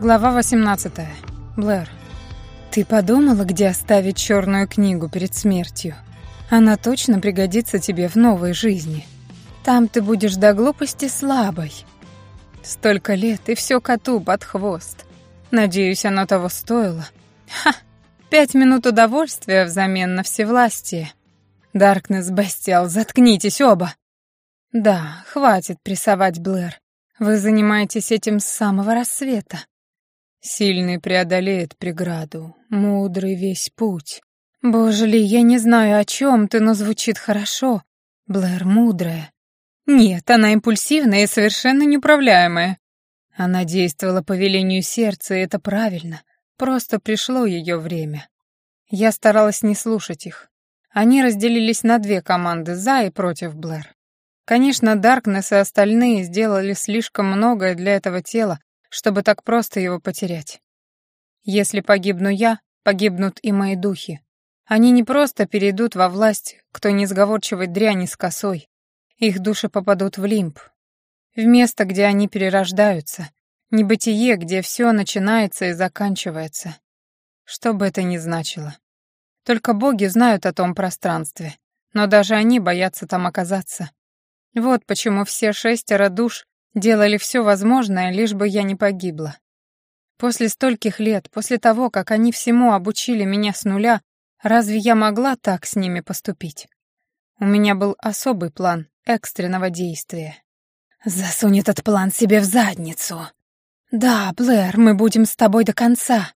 Глава 18. Блэр. Ты подумала, где оставить черную книгу перед смертью? Она точно пригодится тебе в новой жизни. Там ты будешь до глупости слабой. Столько лет, и все коту под хвост. Надеюсь, оно того стоило. Ха! Пять минут удовольствия взамен на всевластие. Даркнесс Бастиал, заткнитесь оба. Да, хватит прессовать, Блэр. Вы занимаетесь этим с самого рассвета. Сильный преодолеет преграду, мудрый весь путь. Боже ли, я не знаю, о чем ты, но звучит хорошо. Блэр мудрая. Нет, она импульсивная и совершенно неуправляемая. Она действовала по велению сердца, и это правильно. Просто пришло ее время. Я старалась не слушать их. Они разделились на две команды, за и против Блэр. Конечно, Даркнесс и остальные сделали слишком многое для этого тела, чтобы так просто его потерять. Если погибну я, погибнут и мои духи. Они не просто перейдут во власть кто несговорчивой дряни с косой. Их души попадут в лимб, в место, где они перерождаются, небытие, где все начинается и заканчивается. Что бы это ни значило. Только боги знают о том пространстве, но даже они боятся там оказаться. Вот почему все шестеро душ Делали все возможное, лишь бы я не погибла. После стольких лет, после того, как они всему обучили меня с нуля, разве я могла так с ними поступить? У меня был особый план экстренного действия. «Засунь этот план себе в задницу!» «Да, Блэр, мы будем с тобой до конца!»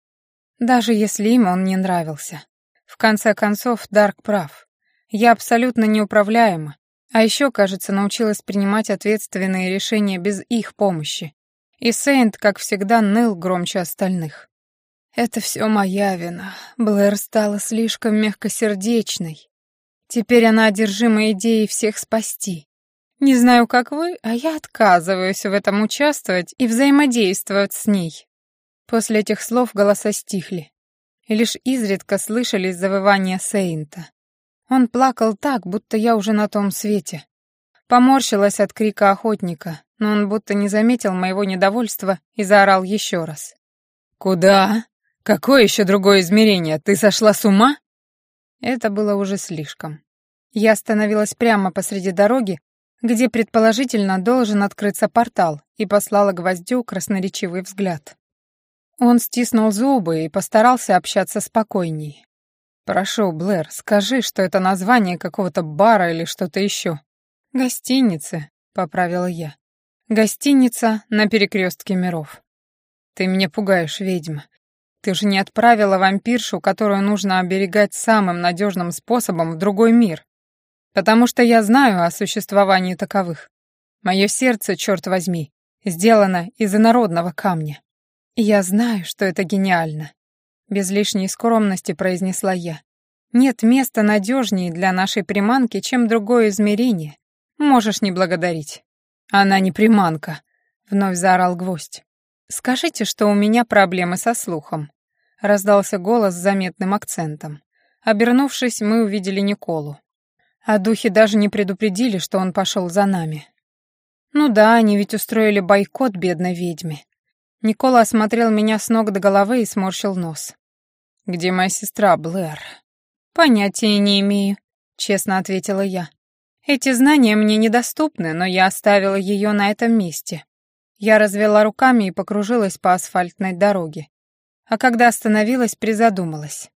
Даже если им он не нравился. В конце концов, Дарк прав. Я абсолютно неуправляема, а еще, кажется, научилась принимать ответственные решения без их помощи. И Сейнт, как всегда, ныл громче остальных. «Это все моя вина. Блэр стала слишком мягкосердечной. Теперь она одержима идеей всех спасти. Не знаю, как вы, а я отказываюсь в этом участвовать и взаимодействовать с ней». После этих слов голоса стихли, и лишь изредка слышались завывания Сейнта. Он плакал так, будто я уже на том свете. Поморщилась от крика охотника, но он будто не заметил моего недовольства и заорал еще раз. «Куда? Какое еще другое измерение? Ты сошла с ума?» Это было уже слишком. Я остановилась прямо посреди дороги, где предположительно должен открыться портал, и послала гвоздю красноречивый взгляд. Он стиснул зубы и постарался общаться спокойней. «Прошу, Блэр, скажи, что это название какого-то бара или что-то еще». «Гостиницы», — поправила я. «Гостиница на перекрестке миров». «Ты меня пугаешь, ведьма. Ты же не отправила вампиршу, которую нужно оберегать самым надежным способом в другой мир. Потому что я знаю о существовании таковых. Мое сердце, черт возьми, сделано из инородного камня. Я знаю, что это гениально. Без лишней скромности произнесла я. Нет места надежнее для нашей приманки, чем другое измерение. Можешь не благодарить. Она не приманка, вновь заорал гвоздь. Скажите, что у меня проблемы со слухом. Раздался голос с заметным акцентом. Обернувшись, мы увидели Николу. А духи даже не предупредили, что он пошел за нами. Ну да, они ведь устроили бойкот бедной ведьме. Никола осмотрел меня с ног до головы и сморщил нос. «Где моя сестра, Блэр?» «Понятия не имею», — честно ответила я. «Эти знания мне недоступны, но я оставила ее на этом месте». Я развела руками и покружилась по асфальтной дороге. А когда остановилась, призадумалась.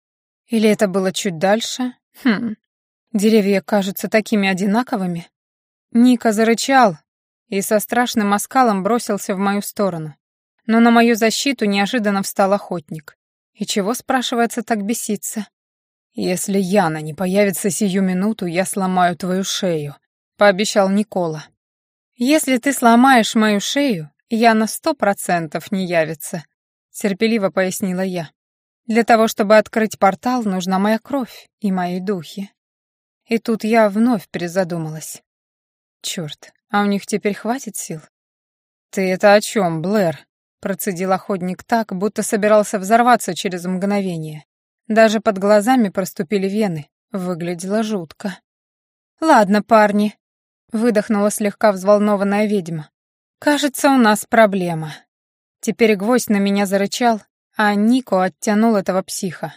Или это было чуть дальше? Хм, деревья кажутся такими одинаковыми. Ника зарычал и со страшным оскалом бросился в мою сторону. Но на мою защиту неожиданно встал охотник. И чего, спрашивается, так беситься? «Если Яна не появится сию минуту, я сломаю твою шею», — пообещал Никола. «Если ты сломаешь мою шею, Яна сто процентов не явится», — терпеливо пояснила я. «Для того, чтобы открыть портал, нужна моя кровь и мои духи». И тут я вновь призадумалась. Черт, а у них теперь хватит сил? «Ты это о чем, Блэр?» Процедил охотник так, будто собирался взорваться через мгновение. Даже под глазами проступили вены. Выглядело жутко. «Ладно, парни», — выдохнула слегка взволнованная ведьма. «Кажется, у нас проблема». Теперь гвоздь на меня зарычал, а Нико оттянул этого психа.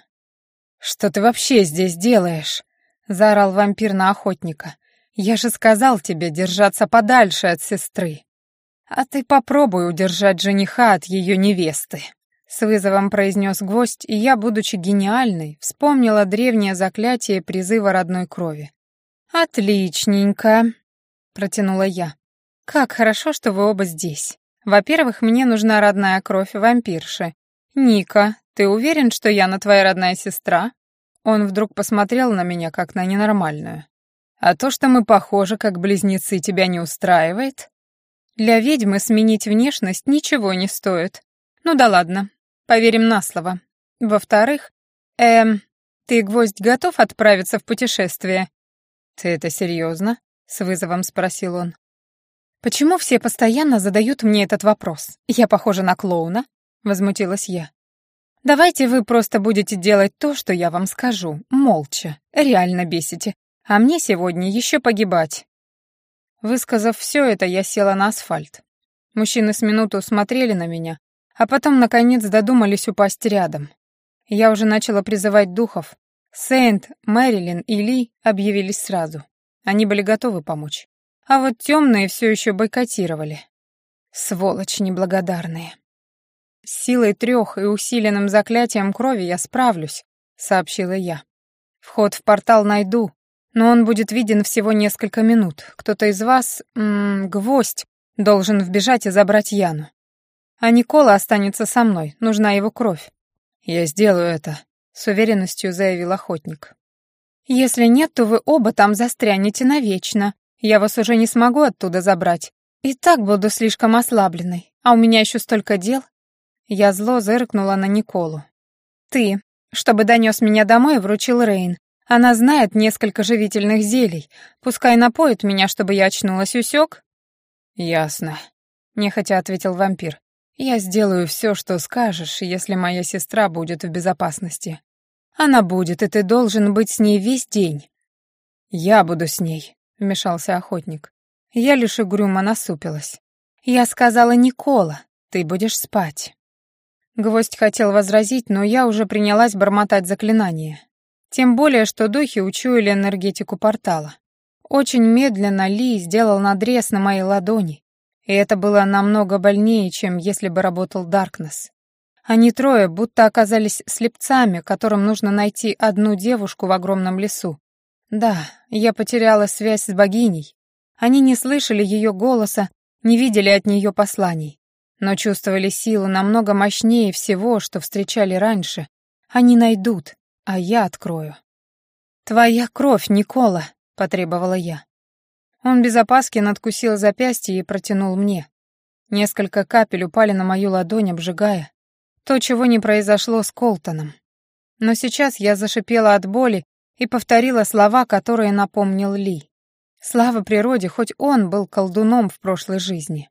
«Что ты вообще здесь делаешь?» — заорал вампир на охотника. «Я же сказал тебе держаться подальше от сестры. А ты попробуй удержать жениха от ее невесты». С вызовом произнес гвоздь, и я, будучи гениальной, вспомнила древнее заклятие призыва родной крови. «Отличненько», — протянула я. «Как хорошо, что вы оба здесь. Во-первых, мне нужна родная кровь вампирши. Ника, ты уверен, что Яна твоя родная сестра?» Он вдруг посмотрел на меня, как на ненормальную. «А то, что мы похожи, как близнецы, тебя не устраивает?» «Для ведьмы сменить внешность ничего не стоит. Ну да ладно, Поверим на слово. Во-вторых, эм, ты, гвоздь, готов отправиться в путешествие? Ты это серьезно? С вызовом спросил он. Почему все постоянно задают мне этот вопрос? Я похожа на клоуна? Возмутилась я. Давайте вы просто будете делать то, что я вам скажу, молча. Реально бесите. А мне сегодня еще погибать. Высказав все это, я села на асфальт. Мужчины с минуту смотрели на меня, а потом, наконец, додумались упасть рядом. Я уже начала призывать духов. Сейнт, Мэрилин и Ли объявились сразу. Они были готовы помочь. А вот темные все еще бойкотировали. Сволочь неблагодарные. С силой трех и усиленным заклятием крови я справлюсь, сообщила я. Вход в портал найду, но он будет виден всего несколько минут. Кто-то из вас, м -м, гвоздь, должен вбежать и забрать Яну. А Никола останется со мной, нужна его кровь. Я сделаю это, с уверенностью заявил охотник. Если нет, то вы оба там застрянете навечно. Я вас уже не смогу оттуда забрать. И так буду слишком ослабленной, а у меня еще столько дел. Я зло зыркнула на Николу. Ты, чтобы донес меня домой, вручил Рейн. Она знает несколько живительных зелий. Пускай напоит меня, чтобы я очнулась, усек? Ясно, нехотя ответил вампир. Я сделаю все, что скажешь, если моя сестра будет в безопасности. Она будет, и ты должен быть с ней весь день. Я буду с ней, вмешался охотник. Я лишь угрюмо насупилась. Я сказала Никола, ты будешь спать. Гвоздь хотел возразить, но я уже принялась бормотать заклинание. Тем более, что духи учуяли энергетику портала. Очень медленно Ли сделал надрез на моей ладони, и это было намного больнее, чем если бы работал Даркнесс. Они трое будто оказались слепцами, которым нужно найти одну девушку в огромном лесу. Да, я потеряла связь с богиней. Они не слышали ее голоса, не видели от нее посланий, но чувствовали силу намного мощнее всего, что встречали раньше. Они найдут, а я открою. «Твоя кровь, Никола!» — потребовала я. Он без опаски надкусил запястье и протянул мне. Несколько капель упали на мою ладонь, обжигая. То, чего не произошло с Колтоном. Но сейчас я зашипела от боли и повторила слова, которые напомнил Ли. Слава природе, хоть он был колдуном в прошлой жизни.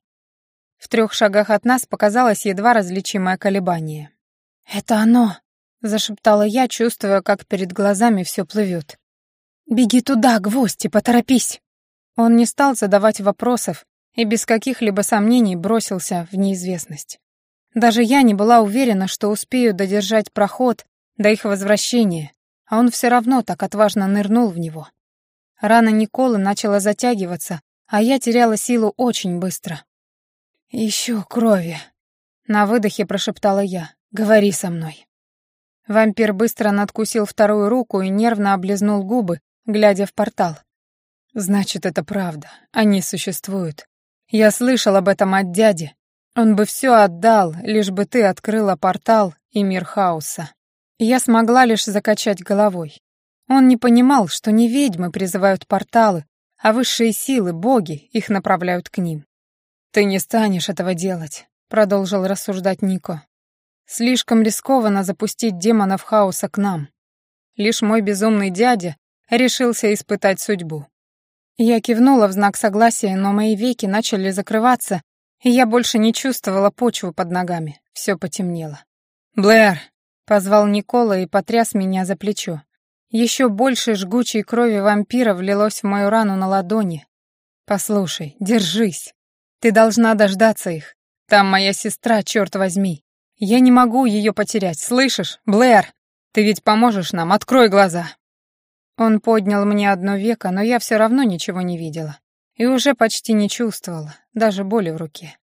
В трех шагах от нас показалось едва различимое колебание. «Это оно!» — зашептала я, чувствуя, как перед глазами все плывет. «Беги туда, гвоздь, поторопись!» Он не стал задавать вопросов и без каких-либо сомнений бросился в неизвестность. Даже я не была уверена, что успею додержать проход до их возвращения, а он все равно так отважно нырнул в него. Рана Николы начала затягиваться, а я теряла силу очень быстро. «Еще крови», — на выдохе прошептала я. «Говори со мной». Вампир быстро надкусил вторую руку и нервно облизнул губы, глядя в портал. Значит, это правда. Они существуют. Я слышал об этом от дяди. Он бы все отдал, лишь бы ты открыла портал и мир хаоса. Я смогла лишь закачать головой. Он не понимал, что не ведьмы призывают порталы, а высшие силы, боги, их направляют к ним. «Ты не станешь этого делать», — продолжил рассуждать Нико. «Слишком рискованно запустить демонов хаоса к нам. Лишь мой безумный дядя решился испытать судьбу. Я кивнула в знак согласия, но мои веки начали закрываться, и я больше не чувствовала почву под ногами. Все потемнело. «Блэр!» — позвал Никола и потряс меня за плечо. Еще больше жгучей крови вампира влилось в мою рану на ладони. «Послушай, держись. Ты должна дождаться их. Там моя сестра, черт возьми. Я не могу ее потерять, слышишь, Блэр? Ты ведь поможешь нам, открой глаза!» Он поднял мне одно веко, но я все равно ничего не видела. И уже почти не чувствовала, даже боли в руке.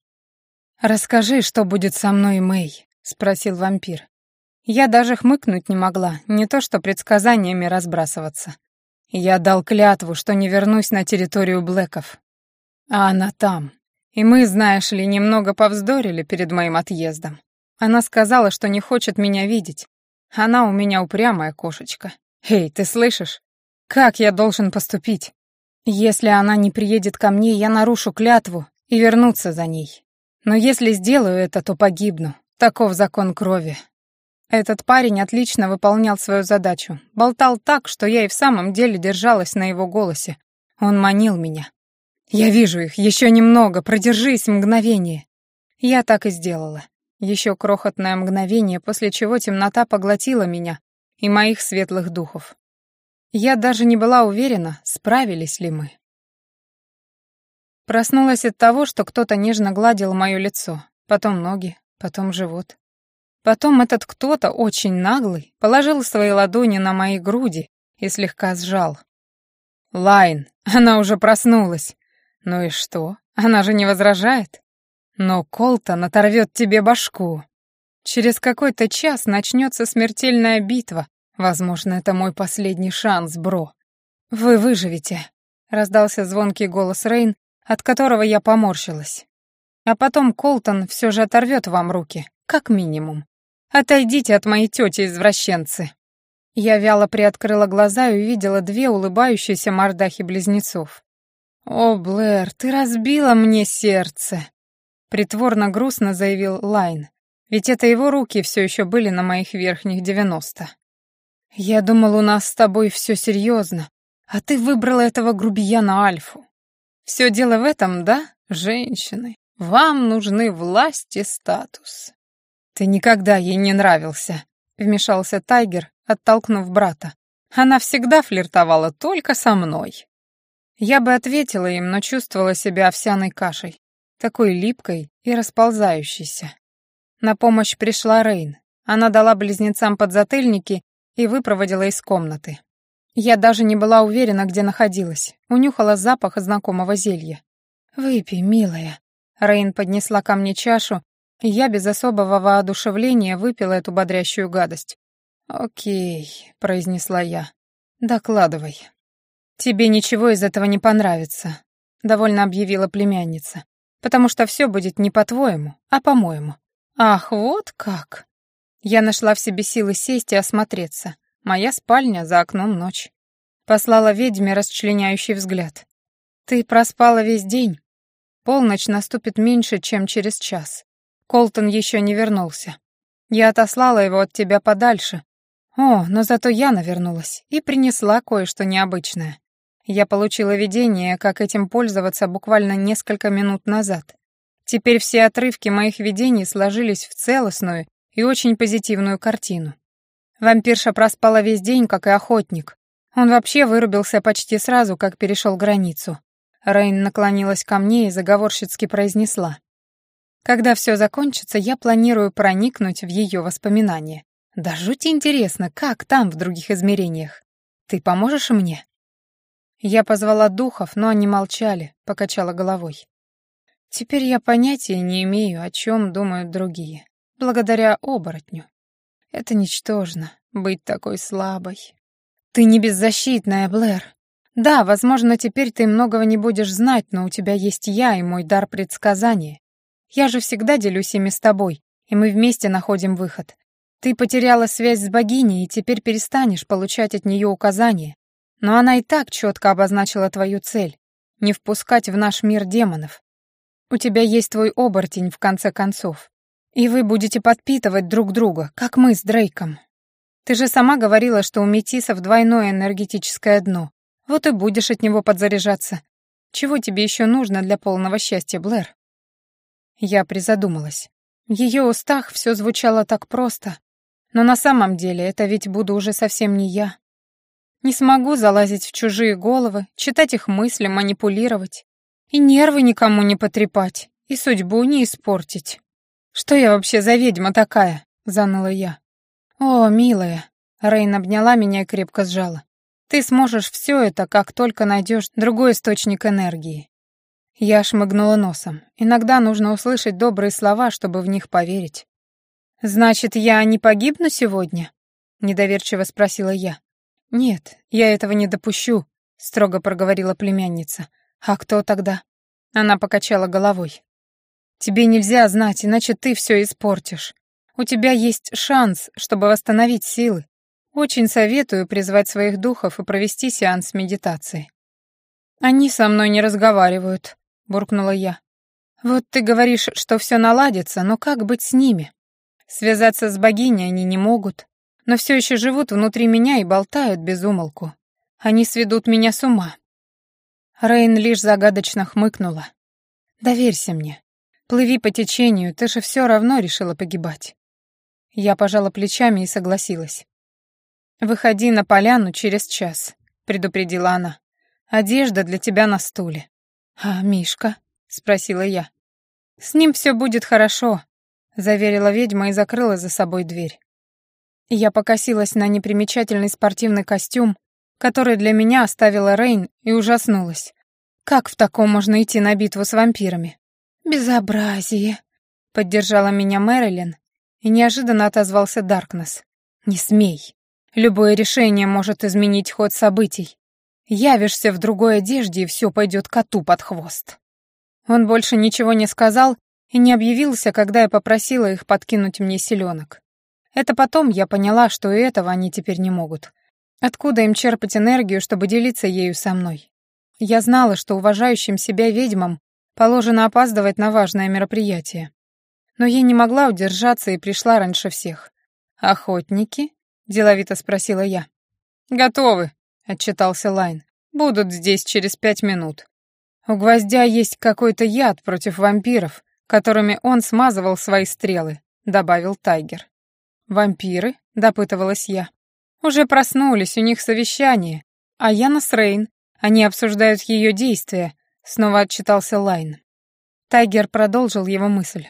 «Расскажи, что будет со мной, Мэй», — спросил вампир. Я даже хмыкнуть не могла, не то что предсказаниями разбрасываться. Я дал клятву, что не вернусь на территорию Блэков. А она там. И мы, знаешь ли, немного повздорили перед моим отъездом. Она сказала, что не хочет меня видеть. Она у меня упрямая кошечка. Эй, ты слышишь? Как я должен поступить? Если она не приедет ко мне, я нарушу клятву и вернуться за ней. Но если сделаю это, то погибну. Таков закон крови. Этот парень отлично выполнял свою задачу. Болтал так, что я и в самом деле держалась на его голосе. Он манил меня. «Я вижу их, еще немного, продержись мгновение». Я так и сделала. Еще крохотное мгновение, после чего темнота поглотила меня и моих светлых духов. Я даже не была уверена, справились ли мы. Проснулась от того, что кто-то нежно гладил мое лицо, потом ноги, потом живот. Потом этот кто-то, очень наглый, положил свои ладони на мои груди и слегка сжал. «Лайн, она уже проснулась. Ну и что? Она же не возражает. Но Колтон оторвет тебе башку. Через какой-то час начнется смертельная битва. Возможно, это мой последний шанс, бро. Вы выживете», — раздался звонкий голос Рейн, от которого я поморщилась. А потом Колтон все же оторвет вам руки, как минимум. Отойдите от моей тети, извращенцы. Я вяло приоткрыла глаза и увидела две улыбающиеся мордахи близнецов. «О, Блэр, ты разбила мне сердце!» Притворно грустно заявил Лайн, ведь это его руки все еще были на моих верхних девяносто. «Я думал, у нас с тобой все серьезно, а ты выбрала этого грубияна Альфу. Все дело в этом, да, женщины? Вам нужны власть и статус. Ты никогда ей не нравился, вмешался Тайгер, оттолкнув брата. Она всегда флиртовала только со мной. Я бы ответила им, но чувствовала себя овсяной кашей, такой липкой и расползающейся. На помощь пришла Рейн. Она дала близнецам подзатыльники и выпроводила из комнаты. Я даже не была уверена, где находилась. Унюхала запах знакомого зелья. «Выпей, милая». Рейн поднесла ко мне чашу, и я без особого воодушевления выпила эту бодрящую гадость. «Окей», — произнесла я. «Докладывай». «Тебе ничего из этого не понравится», — довольно объявила племянница. «Потому что все будет не по-твоему, а по-моему». «Ах, вот как!» Я нашла в себе силы сесть и осмотреться. Моя спальня, за окном ночь. Послала ведьме расчленяющий взгляд. Ты проспала весь день. Полночь наступит меньше, чем через час. Колтон еще не вернулся. Я отослала его от тебя подальше. О, но зато я навернулась и принесла кое-что необычное. Я получила видение, как этим пользоваться буквально несколько минут назад. Теперь все отрывки моих видений сложились в целостную и очень позитивную картину. Вампирша проспала весь день, как и охотник. Он вообще вырубился почти сразу, как перешел границу. Рейн наклонилась ко мне и заговорщицки произнесла. «Когда все закончится, я планирую проникнуть в ее воспоминания. Да жуть интересно, как там, в других измерениях. Ты поможешь мне?» Я позвала духов, но они молчали, покачала головой. Теперь я понятия не имею, о чем думают другие, благодаря оборотню. Это ничтожно, быть такой слабой. Ты не беззащитная, Блэр. Да, возможно, теперь ты многого не будешь знать, но у тебя есть я и мой дар предсказания. Я же всегда делюсь ими с тобой, и мы вместе находим выход. Ты потеряла связь с богиней и теперь перестанешь получать от нее указания. Но она и так четко обозначила твою цель — не впускать в наш мир демонов. У тебя есть твой оборотень, в конце концов. И вы будете подпитывать друг друга, как мы с Дрейком. Ты же сама говорила, что у метисов двойное энергетическое дно. Вот и будешь от него подзаряжаться. Чего тебе еще нужно для полного счастья, Блэр? Я призадумалась. В ее устах все звучало так просто. Но на самом деле это ведь буду уже совсем не я. Не смогу залазить в чужие головы, читать их мысли, манипулировать. И нервы никому не потрепать. и судьбу не испортить. Что я вообще за ведьма такая? заныла я. О, милая, Рейн обняла меня и крепко сжала. Ты сможешь все это, как только найдешь другой источник энергии. Я шмыгнула носом. Иногда нужно услышать добрые слова, чтобы в них поверить. «Значит, я не погибну сегодня?» — недоверчиво спросила я. «Нет, я этого не допущу», — строго проговорила племянница. «А кто тогда?» Она покачала головой. «Тебе нельзя знать, иначе ты все испортишь. У тебя есть шанс, чтобы восстановить силы. Очень советую призвать своих духов и провести сеанс медитации». «Они со мной не разговаривают», — буркнула я. «Вот ты говоришь, что все наладится, но как быть с ними? Связаться с богиней они не могут, но все еще живут внутри меня и болтают без умолку. Они сведут меня с ума». Рейн лишь загадочно хмыкнула. «Доверься мне. Плыви по течению, ты же все равно решила погибать». Я пожала плечами и согласилась. «Выходи на поляну через час», — предупредила она. «Одежда для тебя на стуле». «А Мишка?» — спросила я. «С ним все будет хорошо», — заверила ведьма и закрыла за собой дверь. Я покосилась на непримечательный спортивный костюм, который для меня оставила Рейн, и ужаснулась. Как в таком можно идти на битву с вампирами? «Безобразие», — поддержала меня Мэрилин, и неожиданно отозвался Даркнесс. «Не смей. Любое решение может изменить ход событий. Явишься в другой одежде, и все пойдет коту под хвост. Он больше ничего не сказал и не объявился, когда я попросила их подкинуть мне селенок. Это потом я поняла, что и этого они теперь не могут. Откуда им черпать энергию, чтобы делиться ею со мной? Я знала, что уважающим себя ведьмам положено опаздывать на важное мероприятие. Но я не могла удержаться и пришла раньше всех. «Охотники?» — деловито спросила я. «Готовы», — отчитался Лайн. «Будут здесь через пять минут. У гвоздя есть какой-то яд против вампиров, которыми он смазывал свои стрелы», — добавил Тайгер. «Вампиры?» — допытывалась я. «Уже проснулись, у них совещание. А Яна с Рейн. Они обсуждают ее действия», — снова отчитался Лайн. Тайгер продолжил его мысль.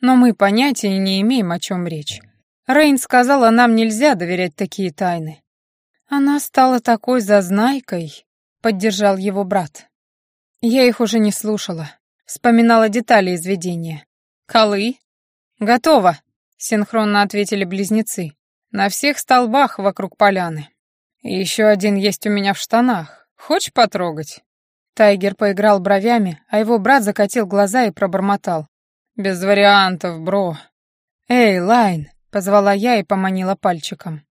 «Но мы понятия не имеем, о чем речь. Рейн сказала, нам нельзя доверять такие тайны. «Она стала такой зазнайкой», — поддержал его брат. Я их уже не слушала, вспоминала детали из видения. «Колы?» «Готово», — синхронно ответили близнецы. «На всех столбах вокруг поляны. еще один есть у меня в штанах. Хочешь потрогать?» Тайгер поиграл бровями, а его брат закатил глаза и пробормотал. «Без вариантов, бро». «Эй, Лайн!» — позвала я и поманила пальчиком.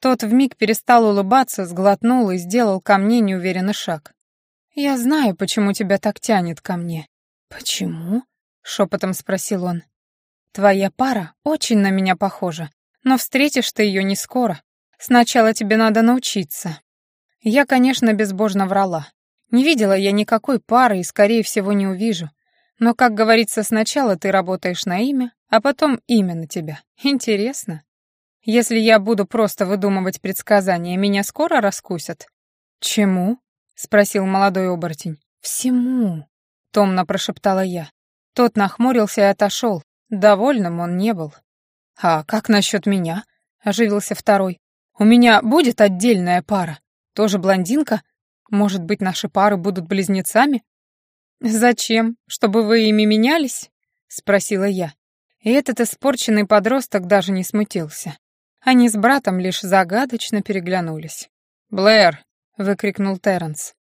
Тот вмиг перестал улыбаться, сглотнул и сделал ко мне неуверенный шаг. «Я знаю, почему тебя так тянет ко мне». «Почему?» — шепотом спросил он. «Твоя пара очень на меня похожа, но встретишь ты ее не скоро. Сначала тебе надо научиться». Я, конечно, безбожно врала. Не видела я никакой пары и, скорее всего, не увижу. Но, как говорится, сначала ты работаешь на имя, а потом имя на тебя. Интересно. Если я буду просто выдумывать предсказания, меня скоро раскусят?» «Чему?» — спросил молодой оборотень. «Всему», — томно прошептала я. Тот нахмурился и отошел. Довольным он не был. «А как насчет меня?» — оживился второй. «У меня будет отдельная пара. Тоже блондинка? Может быть, наши пары будут близнецами?» «Зачем? Чтобы вы ими менялись?» — спросила я. И этот испорченный подросток даже не смутился. Они с братом лишь загадочно переглянулись. «Блэр!» — выкрикнул Терренс.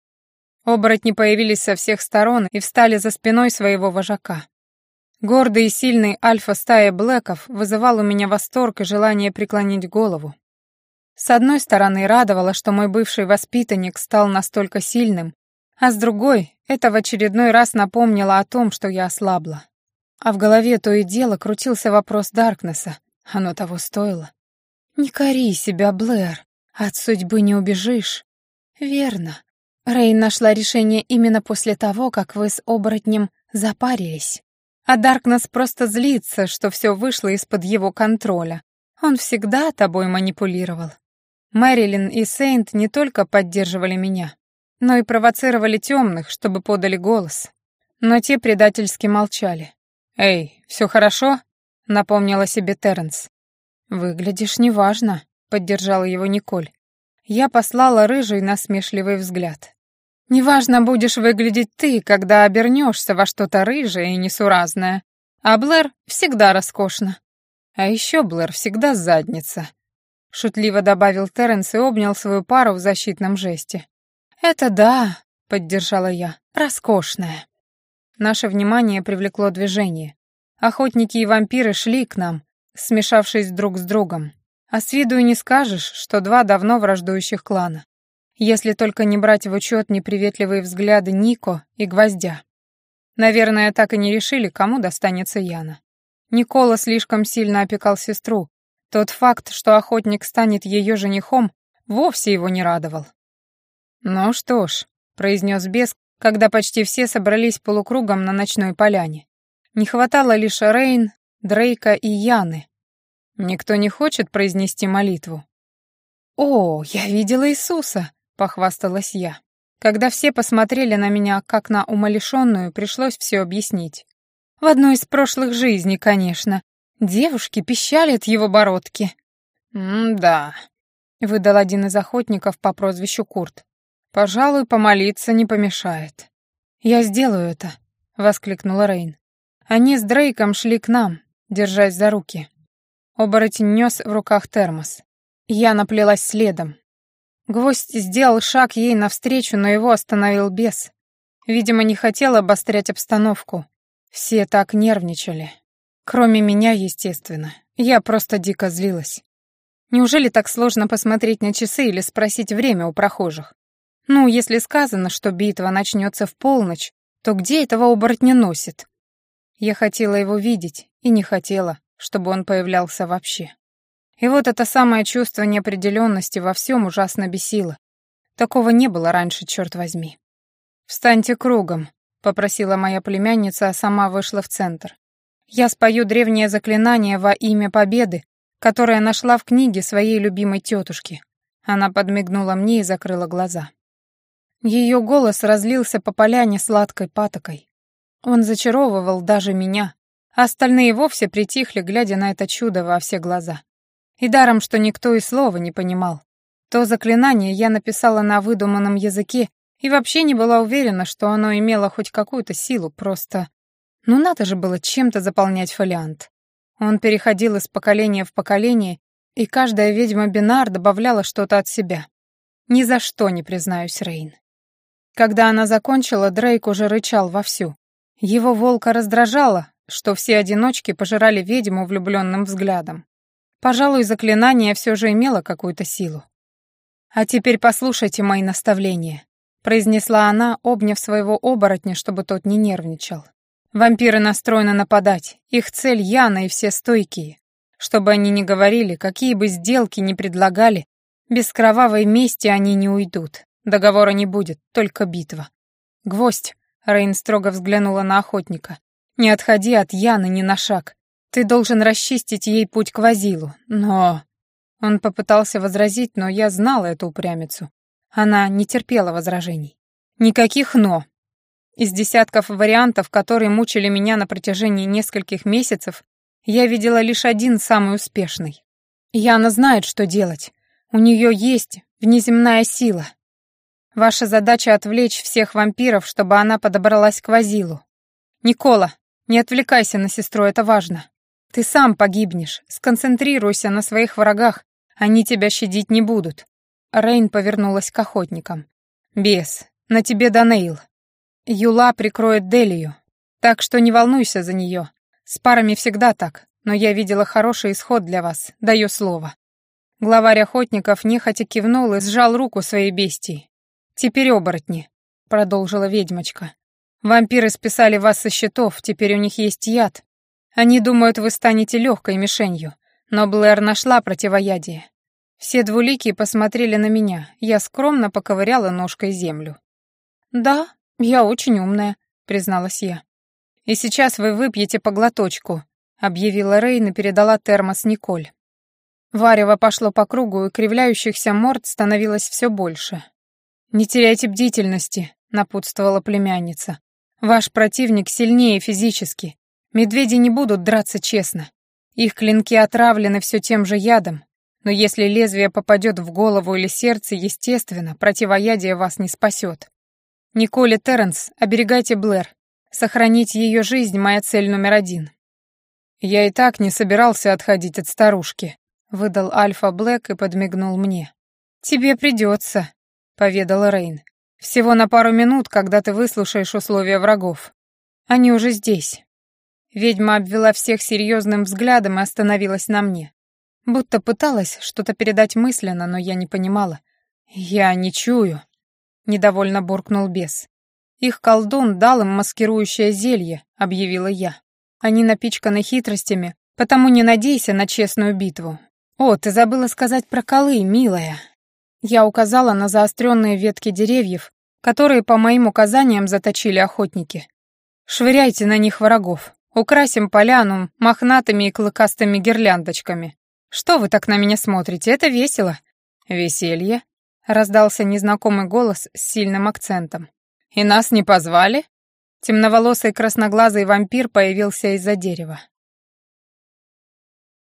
Оборотни появились со всех сторон и встали за спиной своего вожака. Гордый и сильный альфа-стая Блэков вызывал у меня восторг и желание преклонить голову. С одной стороны, радовало, что мой бывший воспитанник стал настолько сильным, а с другой, это в очередной раз напомнило о том, что я ослабла. А в голове то и дело крутился вопрос Даркнесса. Оно того стоило. «Не кори себя, Блэр. От судьбы не убежишь». «Верно. Рейн нашла решение именно после того, как вы с оборотнем запарились. А Даркнесс просто злится, что все вышло из-под его контроля. Он всегда тобой манипулировал. Мэрилин и Сейнт не только поддерживали меня, но и провоцировали темных, чтобы подали голос. но те предательски молчали. «Эй, все хорошо?» — напомнила себе Терренс. «Выглядишь неважно», — поддержала его Николь. Я послала рыжий насмешливый взгляд. «Неважно будешь выглядеть ты, когда обернешься во что-то рыжее и несуразное. А Блэр всегда роскошно. А еще Блэр всегда задница», — шутливо добавил Терренс и обнял свою пару в защитном жесте. «Это да», — поддержала я, — «роскошная». Наше внимание привлекло движение. Охотники и вампиры шли к нам, смешавшись друг с другом. А с виду и не скажешь, что два давно враждующих клана. Если только не брать в учет неприветливые взгляды Нико и Гвоздя. Наверное, так и не решили, кому достанется Яна. Никола слишком сильно опекал сестру. Тот факт, что охотник станет ее женихом, вовсе его не радовал. «Ну что ж», — произнес бес, когда почти все собрались полукругом на ночной поляне. Не хватало лишь Рейн, Дрейка и Яны. Никто не хочет произнести молитву. «О, я видела Иисуса», — похвасталась я. Когда все посмотрели на меня, как на умалишенную, пришлось все объяснить. В одной из прошлых жизней, конечно. Девушки пищали от его бородки. «М-да», — выдал один из охотников по прозвищу Курт. «Пожалуй, помолиться не помешает». «Я сделаю это», — воскликнула Рейн. Они с Дрейком шли к нам, держась за руки. Оборотень нес в руках термос. Я наплелась следом. Гвоздь сделал шаг ей навстречу, но его остановил бес. Видимо, не хотел обострять обстановку. Все так нервничали. Кроме меня, естественно. Я просто дико злилась. Неужели так сложно посмотреть на часы или спросить время у прохожих? Ну, если сказано, что битва начнется в полночь, то где этого оборотня носит? Я хотела его видеть и не хотела, чтобы он появлялся вообще. И вот это самое чувство неопределенности во всем ужасно бесило. Такого не было раньше, черт возьми. «Встаньте кругом», — попросила моя племянница, а сама вышла в центр. «Я спою древнее заклинание во имя победы, которое нашла в книге своей любимой тетушки». Она подмигнула мне и закрыла глаза. Ее голос разлился по поляне сладкой патокой. Он зачаровывал даже меня, а остальные вовсе притихли, глядя на это чудо во все глаза. И даром, что никто и слова не понимал. То заклинание я написала на выдуманном языке и вообще не была уверена, что оно имело хоть какую-то силу, просто... Ну надо же было чем-то заполнять фолиант. Он переходил из поколения в поколение, и каждая ведьма Бинар добавляла что-то от себя. Ни за что не признаюсь, Рейн. Когда она закончила, Дрейк уже рычал вовсю. Его волка раздражало, что все одиночки пожирали ведьму влюбленным взглядом. Пожалуй, заклинание все же имело какую-то силу. «А теперь послушайте мои наставления», — произнесла она, обняв своего оборотня, чтобы тот не нервничал. «Вампиры настроены нападать. Их цель Яна и все стойкие. Чтобы они не говорили, какие бы сделки ни предлагали, без кровавой мести они не уйдут. Договора не будет, только битва. «Гвоздь!» — Рейн строго взглянула на охотника. «Не отходи от Яны ни на шаг. Ты должен расчистить ей путь к Вазилу, но...» Он попытался возразить, но я знала эту упрямицу. Она не терпела возражений. Никаких «но». Из десятков вариантов, которые мучили меня на протяжении нескольких месяцев, я видела лишь один самый успешный. Яна знает, что делать. У нее есть внеземная сила, Ваша задача — отвлечь всех вампиров, чтобы она подобралась к Вазилу. Никола, не отвлекайся на сестру, это важно. Ты сам погибнешь. Сконцентрируйся на своих врагах, они тебя щадить не будут. Рейн повернулась к охотникам. Бес, на тебе Данейл. Юла прикроет Делию, так что не волнуйся за нее. С парами всегда так, но я видела хороший исход для вас, даю слово. Главарь охотников нехотя кивнул и сжал руку своей бестии. «Теперь оборотни», — продолжила ведьмочка. «Вампиры списали вас со счетов, теперь у них есть яд. Они думают, вы станете легкой мишенью, но Блэр нашла противоядие. Все двуликие посмотрели на меня, я скромно поковыряла ножкой землю. «Да, я очень умная», — призналась я. «И сейчас вы выпьете по глоточку», — объявила Рейн и передала термос Николь. Варево пошло по кругу, и кривляющихся морд становилось все больше. «Не теряйте бдительности», — напутствовала племянница. Ваш противник сильнее физически. Медведи не будут драться честно. Их клинки отравлены все тем же ядом, но если лезвие попадет в голову или сердце, естественно, противоядие вас не спасет. Николь и Терренс, оберегайте Блэр. Сохранить ее жизнь — моя цель номер один. Я и так не собирался отходить от старушки, выдал Альфа Блэк и подмигнул мне. Тебе придется, поведала Рейн. Всего на пару минут, когда ты выслушаешь условия врагов. Они уже здесь. Ведьма обвела всех серьезным взглядом и остановилась на мне. Будто пыталась что-то передать мысленно, но я не понимала. «Я не чую», — недовольно буркнул бес. «Их колдун дал им маскирующее зелье», — объявила я. «Они напичканы хитростями, потому не надейся на честную битву. О, ты забыла сказать про колы, милая». Я указала на заостренные ветки деревьев, которые по моим указаниям заточили охотники. «Швыряйте на них врагов. Украсим поляну мохнатыми и клыкастыми гирляндочками. «Что вы так на меня смотрите? Это весело». «Веселье?» — раздался незнакомый голос с сильным акцентом. «И нас не позвали?» Темноволосый красноглазый вампир появился из-за дерева.